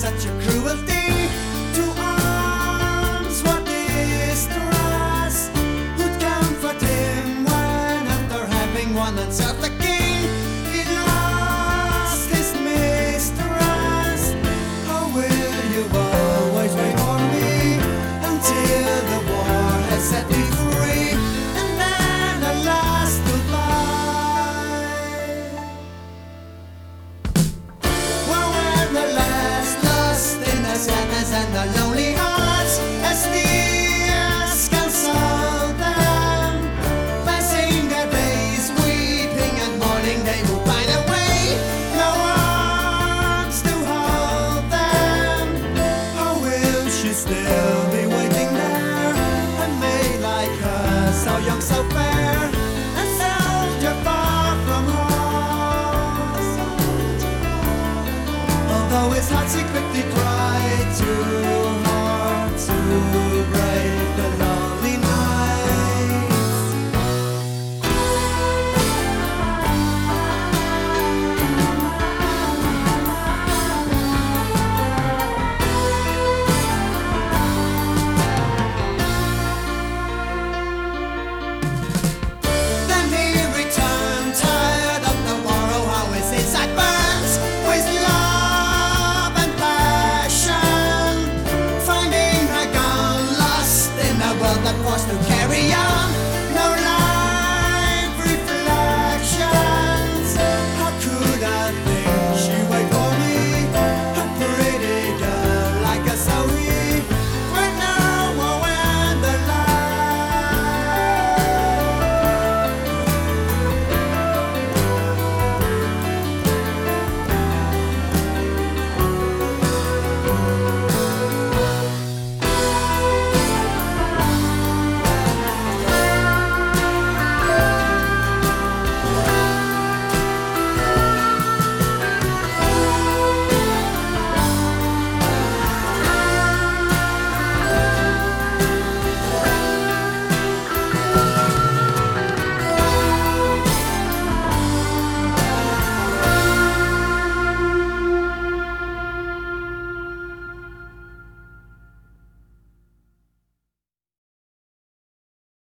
such a cruelty to arms. What distress would him when, after having won the king, he lost his mistress? How will you always wait for me until the war has set me free? Although his heart secretly cried too Costa, eu